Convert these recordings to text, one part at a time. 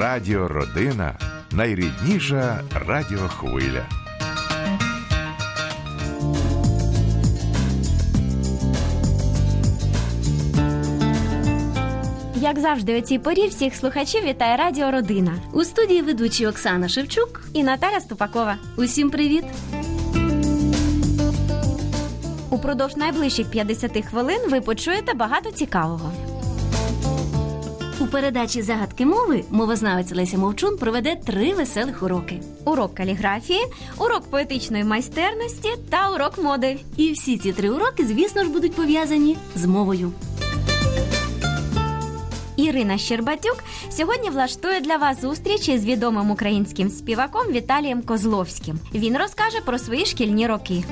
Радіо Родина найрідніша радіохвиля. Як завжди, у цій порі всіх слухачів вітає Радіо Родина У студії ведучі Оксана Шевчук. і Наталя Ступакова. Усім привіт! Упродовж найближчих 50 хвилин ви почуєте багато цікавого. Передачі загадки мови мовознавець Леся Мовчун проведе три веселих уроки. Урок каліграфії, урок поетичної майстерності та урок моди. І всі ці три уроки, звісно ж, будуть пов'язані з мовою. Ірина Щербатюк сьогодні влаштує для вас зустріч із відомим українським співаком Віталієм Козловським. Він розкаже про свої шкільні роки.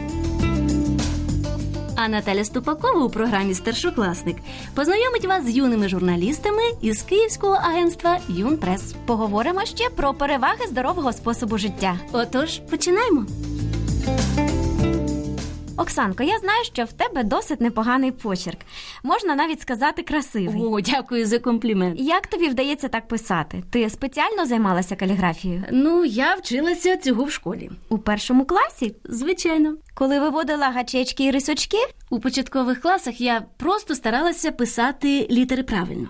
А Наталя Ступакова у програмі Старшокласник познайомить вас з юними журналістами із Київського агентства Юнпрес. Поговоримо ще про переваги здорового способу життя. Отож, починаємо. Оксанко, я знаю, що в тебе досить непоганий почерк. Можна навіть сказати красивий. О, дякую за комплімент. Як тобі вдається так писати? Ти спеціально займалася каліграфією? Ну, я вчилася цього в школі. У першому класі, Звичайно. коли виводила гачечки і рисочки? У початкових класах я просто старалася писати літери правильно,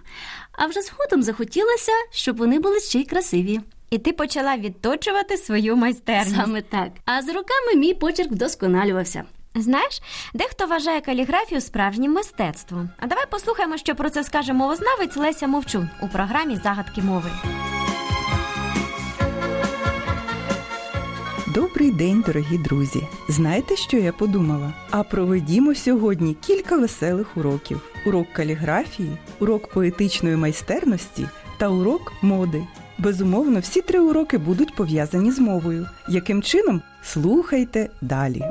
а вже згодом захотілося, щоб вони були ще й красиві. І ти почала відточувати свою майстерність. Саме так. А з роками мій почерк вдосконалювався. Знаєш, дехто вважає каліграфію справжнім мистецтвом. А давай послухаємо, що про це скаже мовознавець Леся Мовчун у програмі Загадки мови. Добрий день, дорогі друзі! Знаєте, що я подумала? А проведімо сьогодні кілька веселих уроків: урок каліграфії, урок поетичної майстерності та урок моди. Безумовно, всі три уроки будуть пов'язані з мовою. Яким чином? Слухайте далі.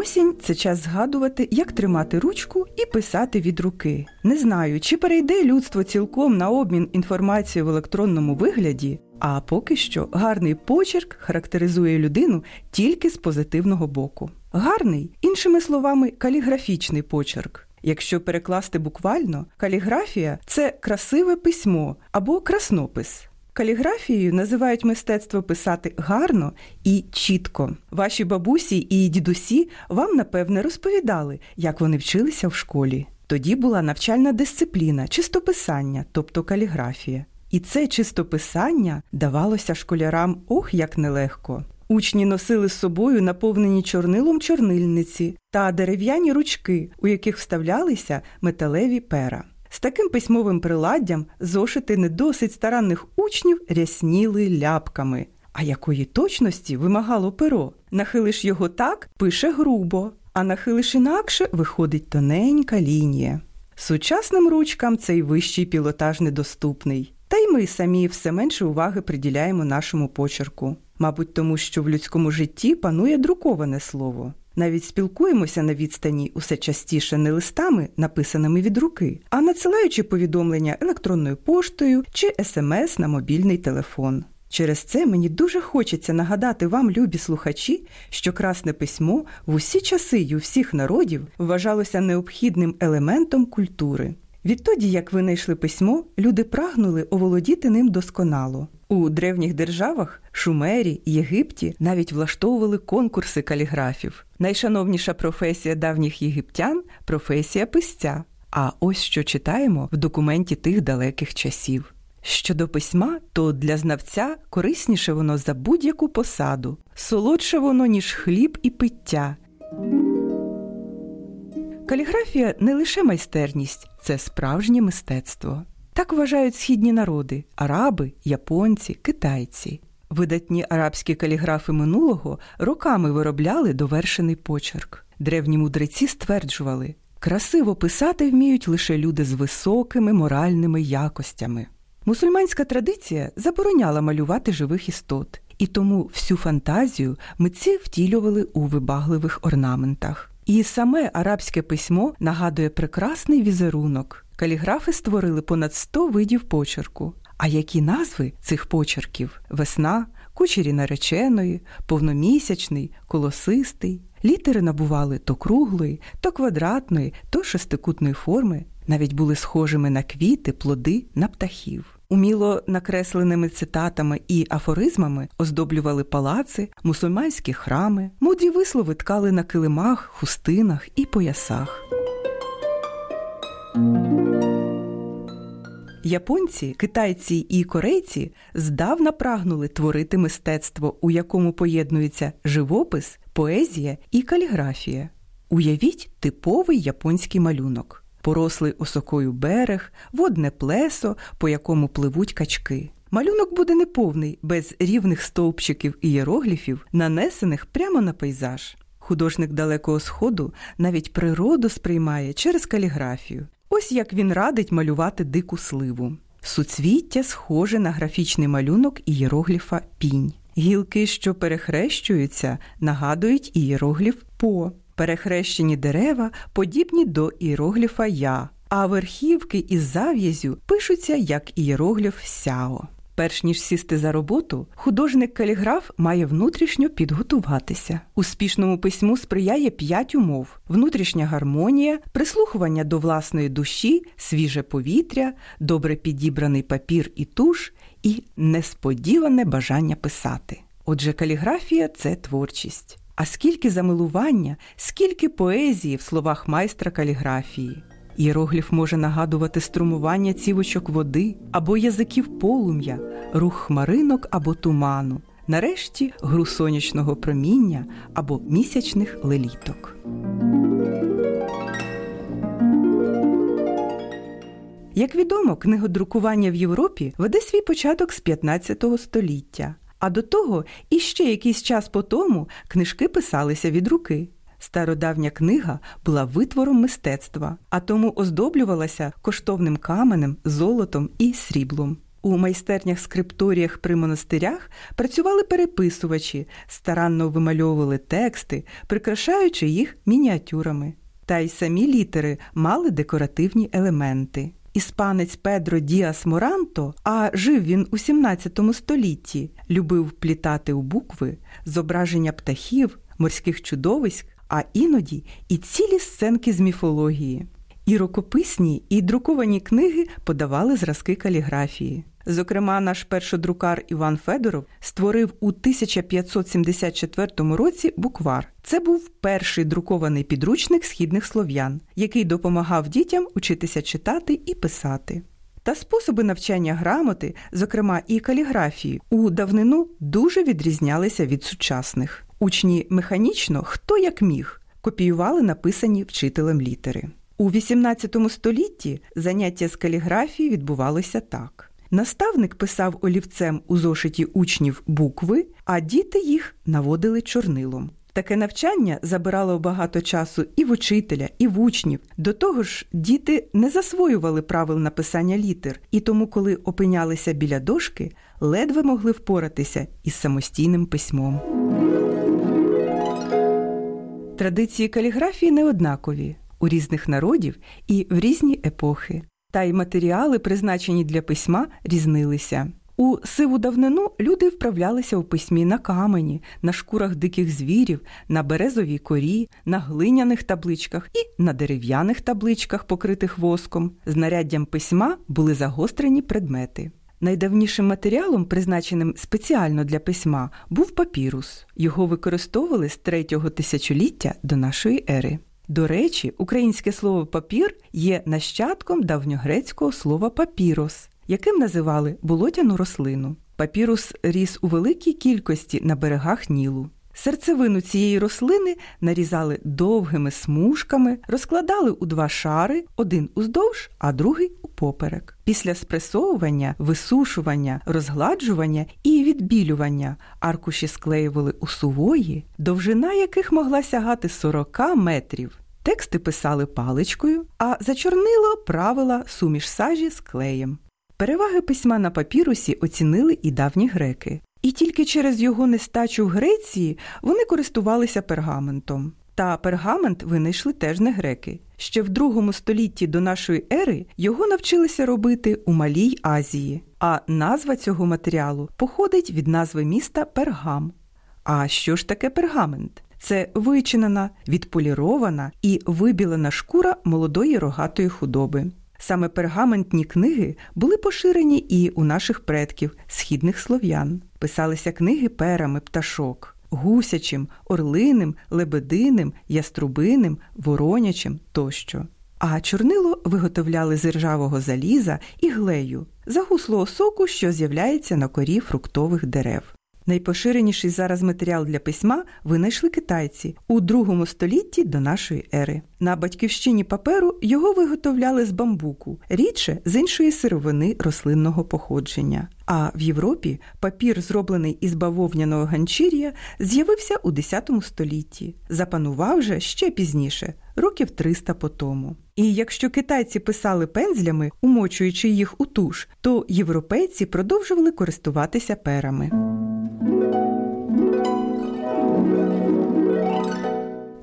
Осінь це час згадувати, як тримати ручку і писати від руки. Не знаю, чи перейде людство цілком на обмін інформацією в електронному вигляді, а поки що гарний почерк характеризує людину тільки з позитивного боку. Гарний, іншими словами, каліграфічний почерк. Якщо перекласти буквально, каліграфія це красиве письмо або краснопис. Каліграфією називають мистецтво писати гарно і чітко. Ваші бабусі і дідусі вам напевне розповідали, як вони вчилися в школі. Тоді була навчальна дисципліна, чистописання, тобто каліграфія. І це чистописання давалося школярам ох як нелегко. Учні носили з собою наповнені чорнилом чорнильниці та дерев'яні ручки, у яких вставлялися металеві пера. З таким письмовим приладдям зошити не досить старанних учнів рясніли ляпками. А якої точності вимагало перо? Нахилиш його так, пише грубо, а нахилиш інакше виходить тоненька лінія. Сучасним ручкам цей вищий пілотаж недоступний. Та й ми самі все менше уваги приділяємо нашому почерку. Мабуть, тому що в людському житті панує друковане слово. Навіть спілкуємося на відстані усе частіше не листами, написаними від руки, а надсилаючи повідомлення електронною поштою чи смс на мобільний телефон. Через це мені дуже хочеться нагадати вам, любі слухачі, що красне письмо в усі часи й у всіх народів вважалося необхідним елементом культури. Відтоді, як винайшли письмо, люди прагнули оволодіти ним досконало. У древніх державах Шумері, Єгипті навіть влаштовували конкурси каліграфів. Найшановніша професія давніх єгиптян професія писця. А ось що читаємо в документі тих далеких часів. Щодо письма, то для знавця корисніше воно за будь-яку посаду, солодше воно, ніж хліб і пиття. Каліграфія не лише майстерність, це справжнє мистецтво. Так вважають східні народи араби, японці, китайці. Видатні арабські каліграфи минулого роками виробляли довершений почерк. Древні мудреці стверджували, красиво писати вміють лише люди з високими моральними якостями. Мусульманська традиція забороняла малювати живих істот, і тому всю фантазію митці втілювали у вибагливих орнаментах. І саме арабське письмо нагадує прекрасний візерунок. Каліграфи створили понад 100 видів почерку. А які назви цих почерків: весна, кучері нареченої, повномісячний, колосистий. Літери набували то круглої, то квадратної, то шестикутної форми. навіть були схожими на квіти, плоди, на птахів. Уміло накресленими цитатами і афоризмами оздоблювали палаци, мусульманські храми, мудрі вислови ткали на килимах, хустинах і поясах. Японці, китайці і корейці здавна прагнули творити мистецтво, у якому поєднуються живопис, поезія і каліграфія. Уявіть типовий японський малюнок порослий осокою берег, водне плесо, по якому пливуть качки. Малюнок буде неповний, без рівних стовпчиків і єрогліфів, нанесених прямо на пейзаж. Художник Далекого Сходу навіть природу сприймає через каліграфію. Ось як він радить малювати дику сливу. Суцвіття схоже на графічний малюнок ієрогліфа пінь. Гілки, що перехрещуються, нагадують ієрогліф по. Перехрещені дерева подібні до іерогліфа Я, а верхівки із зав'язю пишуться як ієрогліф Сяо. Перш ніж сісти за роботу, художник-каліграф має внутрішньо підготуватися. Успішному письму сприяє п'ять умов: внутрішня гармонія, прислухування до власної душі, свіже повітря, добре підібраний папір і туш і несподіване бажання писати. Отже, каліграфія це творчість. А скільки замилування, скільки поезії в словах майстра каліграфії. Іерогліф може нагадувати струмування цівочок води або язиків полум'я, рух хмаринок або туману, нарешті гру сонячного проміння або місячних леліток. Як відомо, книгодрукування в Європі веде свій початок з 15 століття. А до того іще якийсь час по тому книжки писалися від руки. Стародавня книга була витвором мистецтва, а тому оздоблювалася коштовним каменем, золотом і сріблом. У майстернях скрипторіях при монастирях працювали переписувачі, старанно вимальовували тексти, прикрашаючи їх мініатюрами. Та й самі літери мали декоративні елементи. Іспанець Педро Діас Моранто, а жив він у 17 столітті, любив плітати у букви зображення птахів, морських чудовиськ, а іноді і цілі сценки з міфології. І рукописні, і друковані книги подавали зразки каліграфії. Зокрема, наш першодрукар Іван Федоров створив у 1574 році буквар. Це був перший друкований підручник східних слов'ян, який допомагав дітям учитися читати і писати. Та способи навчання грамоти, зокрема і каліграфії, у давнину дуже відрізнялися від сучасних. Учні механічно, хто як міг, копіювали написані вчителем літери. У XVIII столітті заняття з каліграфії відбувалося так. Наставник писав олівцем у зошиті учнів букви, а діти їх наводили чорнилом. Таке навчання забирало багато часу і в учителя, і в учнів. До того ж, діти не засвоювали правил написання літер, і тому, коли опинялися біля дошки, ледве могли впоратися із самостійним письмом. Традиції каліграфії неоднакові у різних народів і в різні епохи. Та й матеріали, призначені для письма, різнилися. У сиву давнину люди вправлялися у письмі на камені, на шкурах диких звірів, на березовій корі, на глиняних табличках і на дерев'яних табличках, покритих воском. Знаряддям письма були загострені предмети. Найдавнішим матеріалом, призначеним спеціально для письма, був папірус. Його використовували з третього тисячоліття до нашої ери. До речі, українське слово папір є нащадком давньогрецького слова папірос, яким називали болотяну рослину. Папірус ріс у великій кількості на берегах Нілу. Серцевину цієї рослини нарізали довгими смужками, розкладали у два шари, один уздовж, а другий упоперек. Після спресовування, висушування, розгладжування і відбілювання аркуші склеювали у сувої, довжина яких могла сягати 40 метрів. Тексти писали паличкою, а за чорнило правила суміш сажі з клеєм. Переваги письма на папірусі оцінили і давні греки. І тільки через його нестачу в Греції вони користувалися пергаментом. Та пергамент винайшли теж не греки. Ще в другому столітті до нашої ери його навчилися робити у Малій Азії, а назва цього матеріалу походить від назви міста Пергам. А що ж таке пергамент? це вичинена, відполірована і вибілена шкура молодої рогатої худоби. Саме пергаментні книги були поширені і у наших предків, східних слов'ян. Писалися книги перами пташок, гусячим, орлиним, лебединим, яструбиним, воронячим тощо. А чорнило виготовляли з ржавого заліза і глею, загуслого соку, що з'являється на корі фруктових дерев. Найпоширеніший зараз матеріал для письма винайшли китайці у другому столітті до нашої ери. На батьківщині паперу його виготовляли з бамбуку, рідше з іншої сировини рослинного походження. А в Європі папір, зроблений із бавовняного ганчір'я, з'явився у X столітті, запанував вже ще пізніше, років 300 по тому. І якщо китайці писали пензлями, умочуючи їх у туш, то європейці продовжували користуватися перами.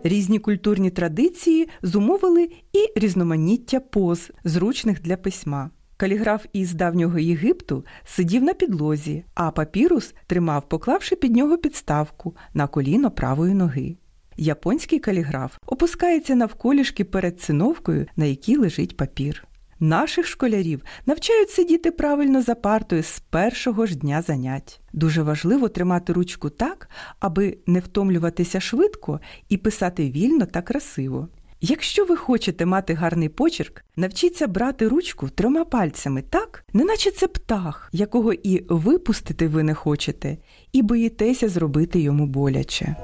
Різні культурні традиції зумовили і різноманіття поз, зручних для письма. Каліграф із давнього Єгипту сидів на підлозі, а папірус тримав, поклавши під нього підставку на коліно правої ноги. Японський каліграф опускається навколішки перед циновкою, на якій лежить папір. Наших школярів навчають сидіти правильно за партою з першого ж дня занять. Дуже важливо тримати ручку так, аби не втомлюватися швидко і писати вільно та красиво. Якщо ви хочете мати гарний почерк, навчіться брати ручку трьома пальцями так, неначе це птах, якого і випустити ви не хочете, і боїтеся зробити йому боляче.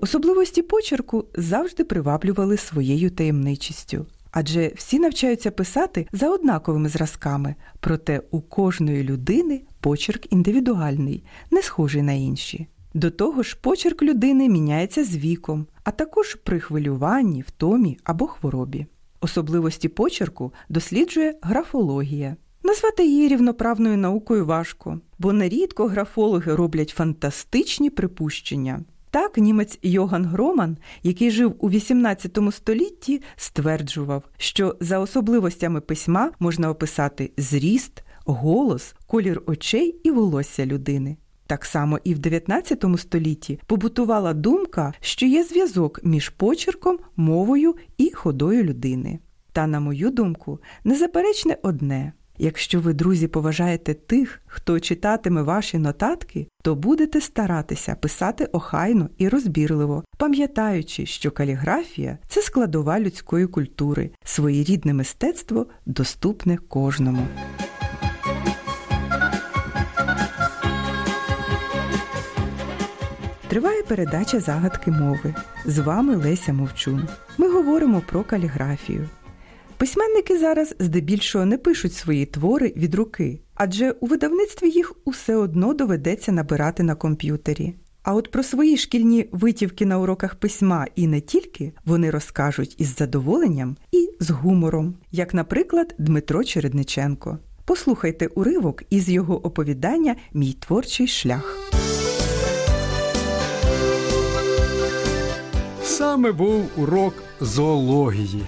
Особливості почерку завжди приваблювали своєю таємничістю. Адже всі навчаються писати за однаковими зразками, проте у кожної людини почерк індивідуальний, не схожий на інші. До того ж, почерк людини міняється з віком, а також при хвилюванні, втомі або хворобі. Особливості почерку досліджує графологія. Назвати її рівноправною наукою важко, бо нерідко графологи роблять фантастичні припущення. Так, німець Йоган Громан, який жив у XVIII столітті, стверджував, що за особливостями письма можна описати зріст, голос, колір очей і волосся людини. Так само і в 19 столітті побутувала думка, що є зв'язок між почерком, мовою і ходою людини. Та, на мою думку, незаперечне одне. Якщо ви, друзі, поважаєте тих, хто читатиме ваші нотатки, то будете старатися писати охайно і розбірливо, пам'ятаючи, що каліграфія це складова людської культури, своєрідне мистецтво доступне кожному. Триває передача загадки мови. З вами Леся Мовчун. Ми говоримо про каліграфію. Письменники зараз здебільшого не пишуть свої твори від руки, адже у видавництві їх усе одно доведеться набирати на комп'ютері. А от про свої шкільні витівки на уроках письма і не тільки вони розкажуть із задоволенням і з гумором, як, наприклад, Дмитро Чередниченко. Послухайте уривок із його оповідання Мій творчий шлях. Саме був урок зоології.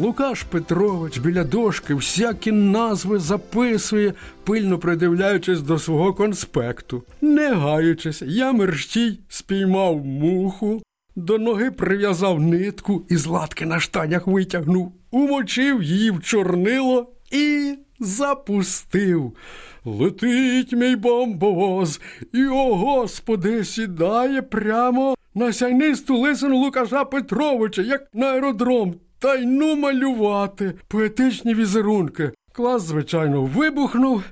Лукаш Петрович біля дошки всякі назви записує, пильно придивляючись до свого конспекту. Не гаючись, я мерщій спіймав муху, до ноги прив'язав нитку і з латки на штанях витягнув, умочив її в чорнило і запустив. Летить мій бомбовоз, і, о господи, сідає прямо на сяйнисту лисину Лукаша Петровича, як на аеродром. Та й ну малювати поетичні візерунки. Клас, звичайно, вибухнув,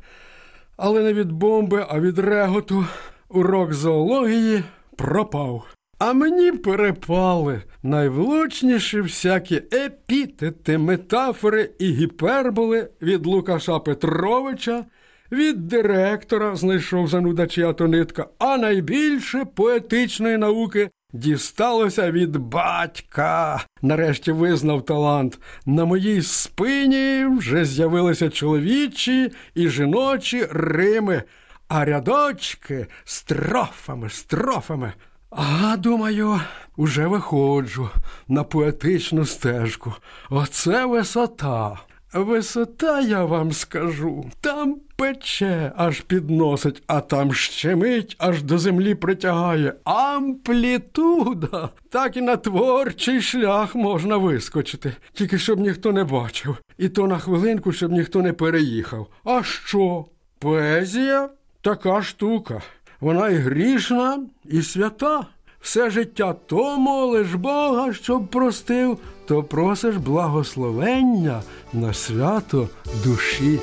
але не від бомби, а від реготу. Урок зоології пропав. А мені перепали найвлучніші всякі епітети, метафори і гіперболи від Лукаша Петровича, від директора знайшов занудачі нитка, а найбільше поетичної науки Дісталося від батька. Нарешті визнав талант. На моїй спині вже з'явилися чоловічі і жіночі рими, а рядочки строфами, строфами. А, думаю, уже виходжу на поетичну стежку. Оце висота. Висота, я вам скажу, там пече, аж підносить, а там щемить, аж до землі притягає. Амплітуда. Так і на творчий шлях можна вискочити, тільки щоб ніхто не бачив. І то на хвилинку, щоб ніхто не переїхав. А що? Поезія така штука. Вона і грішна, і свята. Все життя то молиш Бога, щоб простив, то просиш благословення на свято душі.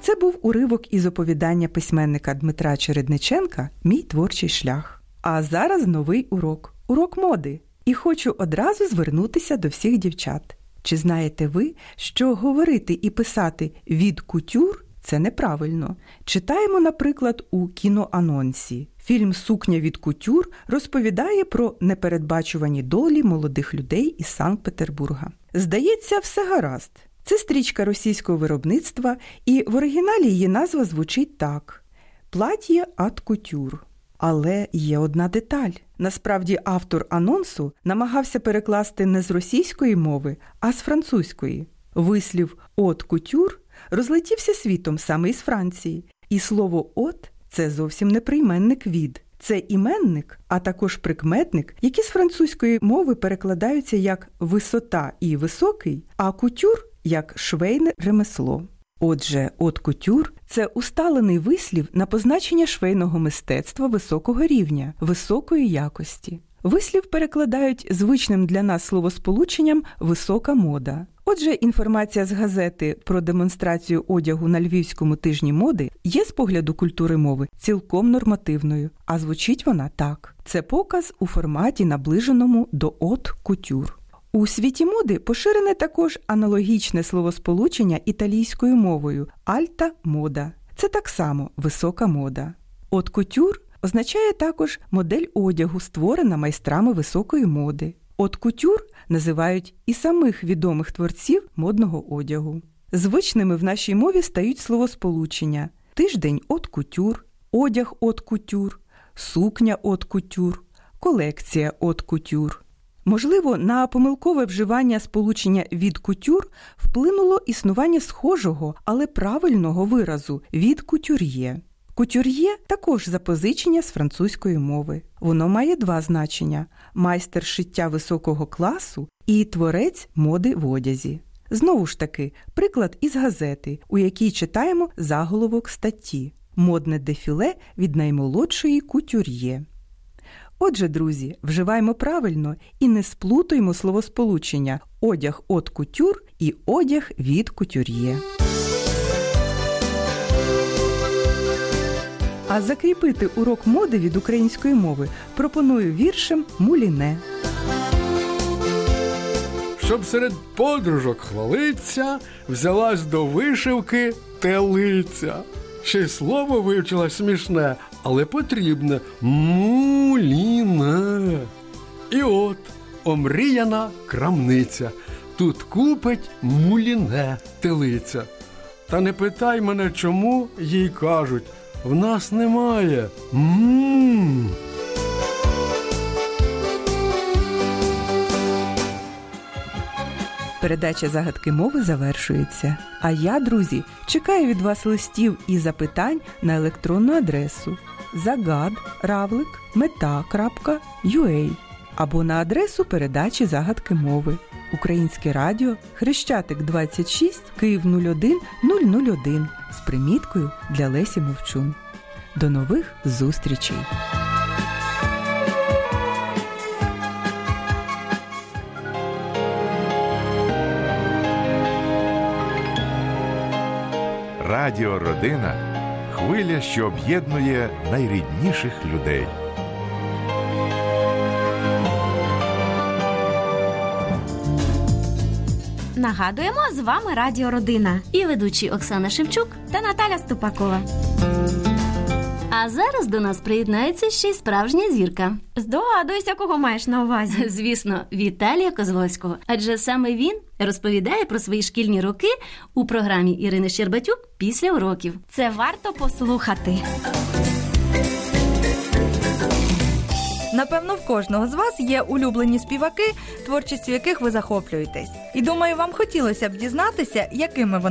Це був уривок із оповідання письменника Дмитра Чередниченка Мій творчий шлях. А зараз новий урок урок моди. І хочу одразу звернутися до всіх дівчат. Чи знаєте ви, що говорити і писати від кутюр це неправильно? Читаємо, наприклад, у кіноанонсі. Фільм Сукня від кутюр розповідає про непередбачувані долі молодих людей із Санкт-Петербурга. Здається, все гаразд. Це стрічка російського виробництва, і в оригіналі її назва звучить так: Плат'є ат кутюр. Але є одна деталь. Насправді автор анонсу намагався перекласти не з російської мови, а з французької. Вислів от кутюр розлетівся світом саме із Франції, і слово от це зовсім не прийменник від. Це іменник, а також прикметник, які з французької мови перекладаються як висота і високий, а кутюр як швейне ремесло. Отже, от кутюр це усталений вислів на позначення швейного мистецтва високого рівня, високої якості. Вислів перекладають звичним для нас словосполученням висока мода. Отже, інформація з газети про демонстрацію одягу на львівському тижні моди є з погляду культури мови цілком нормативною, а звучить вона так: це показ у форматі, наближеному до от кутюр. У світі моди поширене також аналогічне словосполучення італійською мовою альта мода. Це так само висока мода. От кутюр означає також модель одягу, створена майстрами високої моди. От кутюр називають і самих відомих творців модного одягу. Звичними в нашій мові стають словосполучення тиждень от кутюр, одяг от кутюр, сукня от кутюр, колекція от кутюр. Можливо, на помилкове вживання сполучення від кутюр вплинуло існування схожого, але правильного виразу від кутюр'є. Кутюр'є також запозичення з французької мови. Воно має два значення: майстер шиття високого класу і творець моди в одязі. Знову ж таки, приклад із газети, у якій читаємо заголовок статті Модне дефіле від наймолодшої кутюр'є. Отже, друзі, вживаємо правильно і не сплутуємо словосполучення одяг от кутюр і одяг від кутюр'є. А закріпити урок моди від української мови пропоную віршем Муліне. Щоб серед подружок хвалиться, взялась до вишивки телиця. Ще й слово вивчила смішне, але потрібне муліне. І от омріяна крамниця. Тут купить муліне телиця. Та не питай мене, чому їй кажуть, в нас немає. М-м-м. Передача загадки мови завершується. А я, друзі, чекаю від вас листів і запитань на електронну адресу загад.равлик.мета.ua або на адресу передачі загадки мови. Українське радіо Хрещатик 26 Київ 01 001 з приміткою для Лесі Мовчун. До нових зустрічей! Радіо Родина хвиля, що об'єднує найрідніших людей. Нагадуємо, з вами Радіо Родина І ведучі Оксана Шевчук. та Наталя Ступакова. А зараз до нас приєднається ще й справжня зірка. Здогадуйся, кого маєш на увазі. Звісно, Віталія Козловського. Адже саме він розповідає про свої шкільні роки у програмі Ірини Щербатюк після уроків. Це варто послухати. Напевно, в кожного з вас є улюблені співаки, творчістю яких ви захоплюєтесь. І думаю, вам хотілося б дізнатися, якими вони